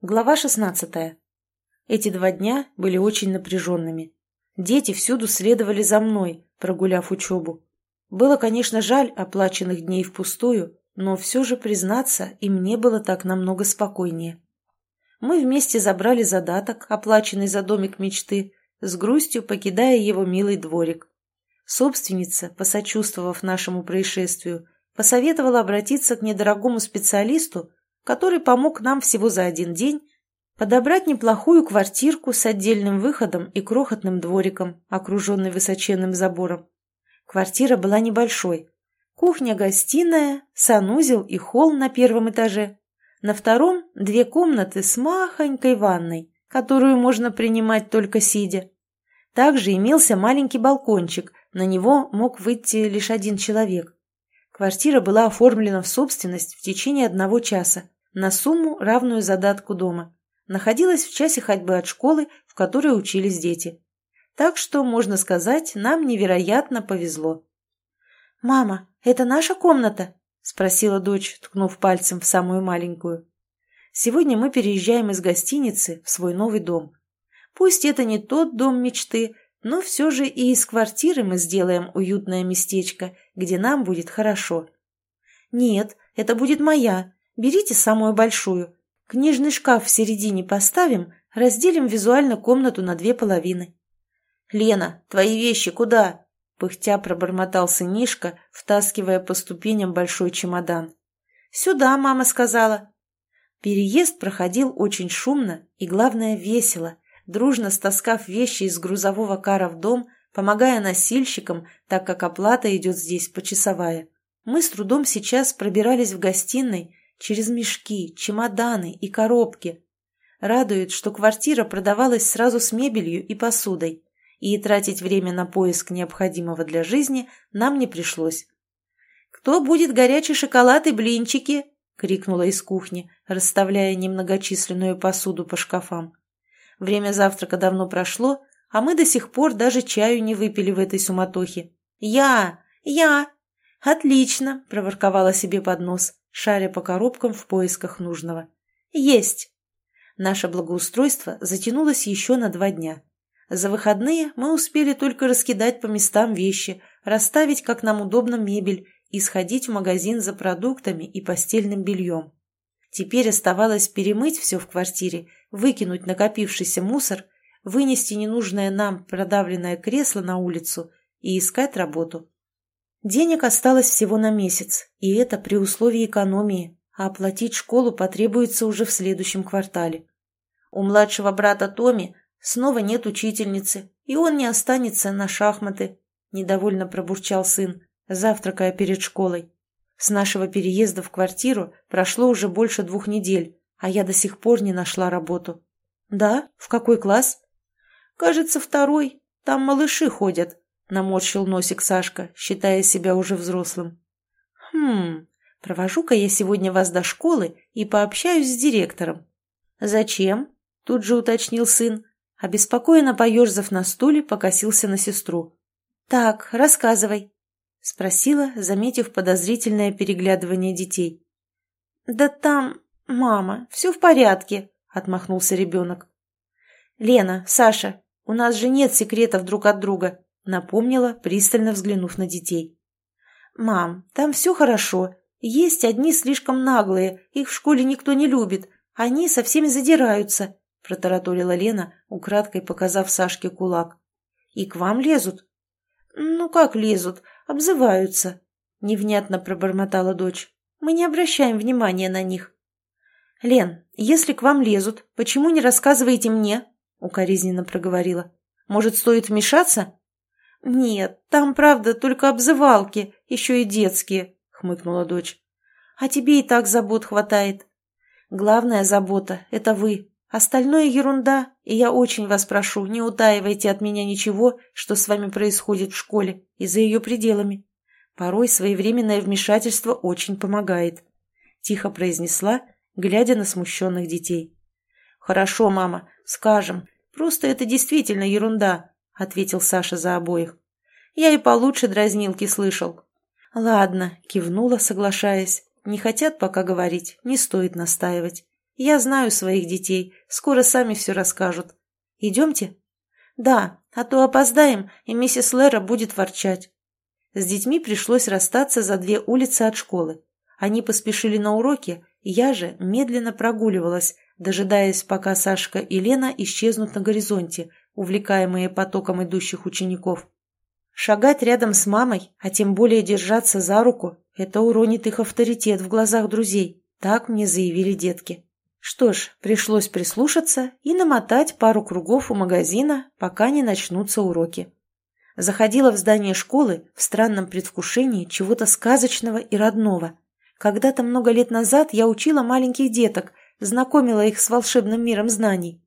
Глава 16. Эти два дня были очень напряженными. Дети всюду следовали за мной, прогуляв учебу. Было, конечно, жаль оплаченных дней впустую, но все же, признаться, и мне было так намного спокойнее. Мы вместе забрали задаток, оплаченный за домик мечты, с грустью покидая его милый дворик. Собственница, посочувствовав нашему происшествию, посоветовала обратиться к недорогому специалисту, который помог нам всего за один день подобрать неплохую квартирку с отдельным выходом и крохотным двориком, окруженный высоченным забором. Квартира была небольшой. Кухня-гостиная, санузел и холл на первом этаже. На втором – две комнаты с махонькой ванной, которую можно принимать только сидя. Также имелся маленький балкончик, на него мог выйти лишь один человек. Квартира была оформлена в собственность в течение одного часа на сумму, равную задатку дома. Находилась в часе ходьбы от школы, в которой учились дети. Так что, можно сказать, нам невероятно повезло. «Мама, это наша комната?» – спросила дочь, ткнув пальцем в самую маленькую. «Сегодня мы переезжаем из гостиницы в свой новый дом. Пусть это не тот дом мечты, но все же и из квартиры мы сделаем уютное местечко, где нам будет хорошо. Нет, это будет моя, Берите самую большую. Книжный шкаф в середине поставим, разделим визуально комнату на две половины. «Лена, твои вещи куда?» Пыхтя пробормотал сынишка, втаскивая по ступеням большой чемодан. «Сюда, мама сказала». Переезд проходил очень шумно и, главное, весело, дружно стаскав вещи из грузового кара в дом, помогая носильщикам, так как оплата идет здесь почасовая. Мы с трудом сейчас пробирались в гостиной, через мешки, чемоданы и коробки. Радует, что квартира продавалась сразу с мебелью и посудой, и тратить время на поиск необходимого для жизни нам не пришлось. «Кто будет горячий шоколад и блинчики?» — крикнула из кухни, расставляя немногочисленную посуду по шкафам. Время завтрака давно прошло, а мы до сих пор даже чаю не выпили в этой суматохе. «Я! Я!» «Отлично!» — проворковала себе под нос шаря по коробкам в поисках нужного. «Есть!» Наше благоустройство затянулось еще на два дня. За выходные мы успели только раскидать по местам вещи, расставить как нам удобно мебель и сходить в магазин за продуктами и постельным бельем. Теперь оставалось перемыть все в квартире, выкинуть накопившийся мусор, вынести ненужное нам продавленное кресло на улицу и искать работу. Денег осталось всего на месяц, и это при условии экономии, а оплатить школу потребуется уже в следующем квартале. У младшего брата Томи снова нет учительницы, и он не останется на шахматы, недовольно пробурчал сын, завтракая перед школой. С нашего переезда в квартиру прошло уже больше двух недель, а я до сих пор не нашла работу. Да? В какой класс? Кажется, второй. Там малыши ходят. — наморщил носик Сашка, считая себя уже взрослым. «Хм, провожу-ка я сегодня вас до школы и пообщаюсь с директором». «Зачем?» — тут же уточнил сын. Обеспокоенно поерзав на стуле, покосился на сестру. «Так, рассказывай», — спросила, заметив подозрительное переглядывание детей. «Да там, мама, все в порядке», — отмахнулся ребенок. «Лена, Саша, у нас же нет секретов друг от друга», напомнила, пристально взглянув на детей. «Мам, там все хорошо. Есть одни слишком наглые, их в школе никто не любит. Они со всеми задираются», — протараторила Лена, украдкой показав Сашке кулак. «И к вам лезут?» «Ну как лезут? Обзываются», — невнятно пробормотала дочь. «Мы не обращаем внимания на них». «Лен, если к вам лезут, почему не рассказываете мне?» — укоризненно проговорила. «Может, стоит вмешаться?» «Нет, там, правда, только обзывалки, еще и детские», — хмыкнула дочь. «А тебе и так забот хватает. Главная забота — это вы. Остальное ерунда, и я очень вас прошу, не утаивайте от меня ничего, что с вами происходит в школе и за ее пределами. Порой своевременное вмешательство очень помогает», — тихо произнесла, глядя на смущенных детей. «Хорошо, мама, скажем. Просто это действительно ерунда ответил Саша за обоих. «Я и получше дразнилки слышал». «Ладно», — кивнула, соглашаясь. «Не хотят пока говорить, не стоит настаивать. Я знаю своих детей, скоро сами все расскажут. Идемте?» «Да, а то опоздаем, и миссис Лера будет ворчать». С детьми пришлось расстаться за две улицы от школы. Они поспешили на уроки, я же медленно прогуливалась, дожидаясь, пока Сашка и Лена исчезнут на горизонте, увлекаемые потоком идущих учеников. Шагать рядом с мамой, а тем более держаться за руку, это уронит их авторитет в глазах друзей, так мне заявили детки. Что ж, пришлось прислушаться и намотать пару кругов у магазина, пока не начнутся уроки. Заходила в здание школы в странном предвкушении чего-то сказочного и родного. Когда-то много лет назад я учила маленьких деток, знакомила их с волшебным миром знаний.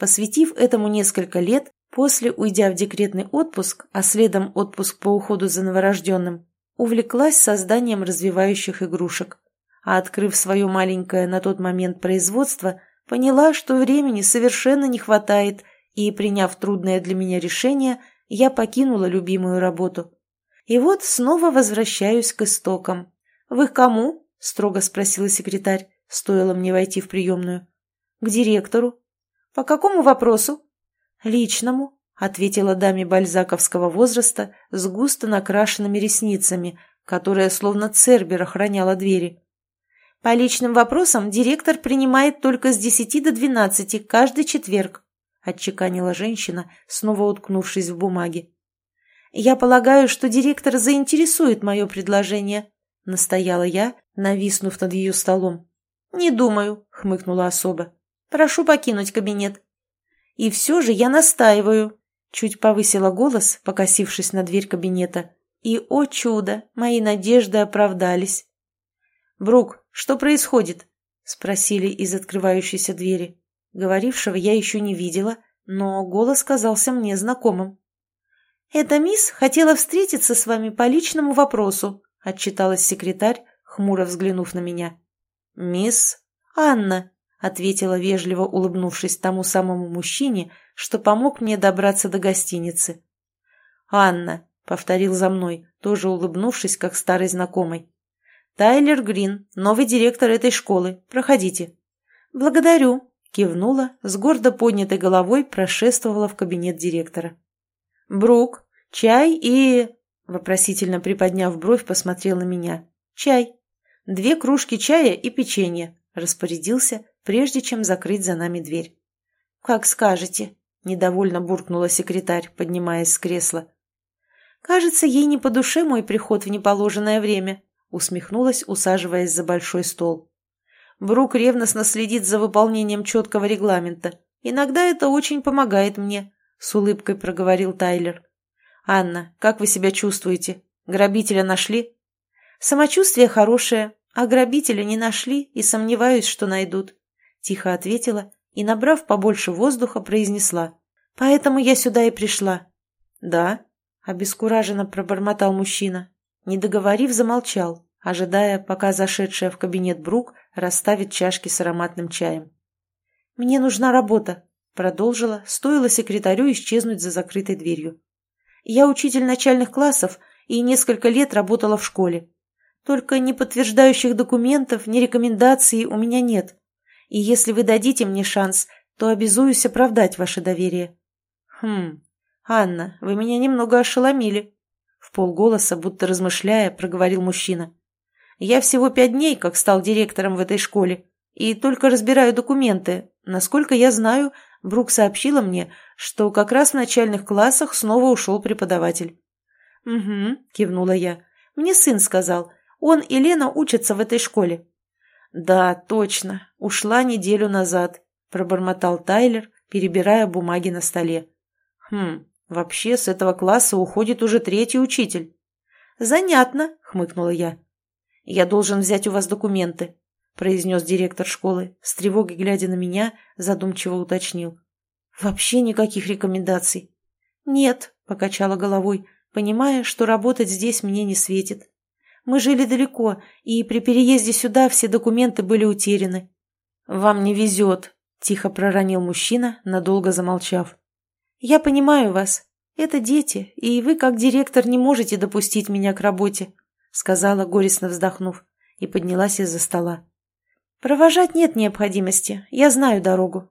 Посвятив этому несколько лет, после, уйдя в декретный отпуск, а следом отпуск по уходу за новорожденным, увлеклась созданием развивающих игрушек. А открыв свое маленькое на тот момент производство, поняла, что времени совершенно не хватает, и, приняв трудное для меня решение, я покинула любимую работу. И вот снова возвращаюсь к истокам. «Вы к кому?» – строго спросила секретарь. Стоило мне войти в приемную. «К директору». «По какому вопросу?» «Личному», — ответила даме бальзаковского возраста с густо накрашенными ресницами, которая словно цербер охраняла двери. «По личным вопросам директор принимает только с десяти до двенадцати каждый четверг», — отчеканила женщина, снова уткнувшись в бумаге. «Я полагаю, что директор заинтересует мое предложение», — настояла я, нависнув над ее столом. «Не думаю», — хмыкнула особа. «Прошу покинуть кабинет». «И все же я настаиваю», — чуть повысила голос, покосившись на дверь кабинета. И, о чудо, мои надежды оправдались. «Брук, что происходит?» — спросили из открывающейся двери. Говорившего я еще не видела, но голос казался мне знакомым. «Эта мисс хотела встретиться с вами по личному вопросу», — отчиталась секретарь, хмуро взглянув на меня. «Мисс Анна», — ответила вежливо, улыбнувшись тому самому мужчине, что помог мне добраться до гостиницы. «Анна», — повторил за мной, тоже улыбнувшись, как старый знакомый. «Тайлер Грин, новый директор этой школы. Проходите». «Благодарю», — кивнула, с гордо поднятой головой прошествовала в кабинет директора. «Брук, чай и...» — вопросительно приподняв бровь, посмотрел на меня. «Чай», «Две кружки чая и печенье», — распорядился, прежде чем закрыть за нами дверь. «Как скажете», — недовольно буркнула секретарь, поднимаясь с кресла. «Кажется, ей не по душе мой приход в неположенное время», — усмехнулась, усаживаясь за большой стол. «Брук ревностно следит за выполнением четкого регламента. Иногда это очень помогает мне», — с улыбкой проговорил Тайлер. «Анна, как вы себя чувствуете? Грабителя нашли?» «Самочувствие хорошее, а грабителя не нашли и сомневаюсь, что найдут», — тихо ответила и, набрав побольше воздуха, произнесла. «Поэтому я сюда и пришла». «Да», — обескураженно пробормотал мужчина. Не договорив, замолчал, ожидая, пока зашедшая в кабинет Брук расставит чашки с ароматным чаем. «Мне нужна работа», — продолжила, стоило секретарю исчезнуть за закрытой дверью. «Я учитель начальных классов и несколько лет работала в школе. Только ни подтверждающих документов, ни рекомендаций у меня нет. И если вы дадите мне шанс, то обязуюсь оправдать ваше доверие». «Хм, Анна, вы меня немного ошеломили», — в полголоса, будто размышляя, проговорил мужчина. «Я всего пять дней, как стал директором в этой школе, и только разбираю документы. Насколько я знаю, Брук сообщила мне, что как раз в начальных классах снова ушел преподаватель». «Угу», — кивнула я. «Мне сын сказал, он и Лена учатся в этой школе». «Да, точно. Ушла неделю назад», — пробормотал Тайлер, перебирая бумаги на столе. «Хм, вообще с этого класса уходит уже третий учитель». «Занятно», — хмыкнула я. «Я должен взять у вас документы», — произнес директор школы, с тревогой глядя на меня, задумчиво уточнил. «Вообще никаких рекомендаций». «Нет», — покачала головой, понимая, что работать здесь мне не светит. Мы жили далеко, и при переезде сюда все документы были утеряны». «Вам не везет», — тихо проронил мужчина, надолго замолчав. «Я понимаю вас. Это дети, и вы, как директор, не можете допустить меня к работе», — сказала, горестно вздохнув, и поднялась из-за стола. «Провожать нет необходимости, я знаю дорогу».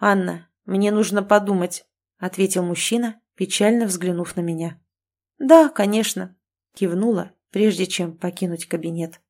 «Анна, мне нужно подумать», — ответил мужчина, печально взглянув на меня. «Да, конечно», — кивнула, прежде чем покинуть кабинет.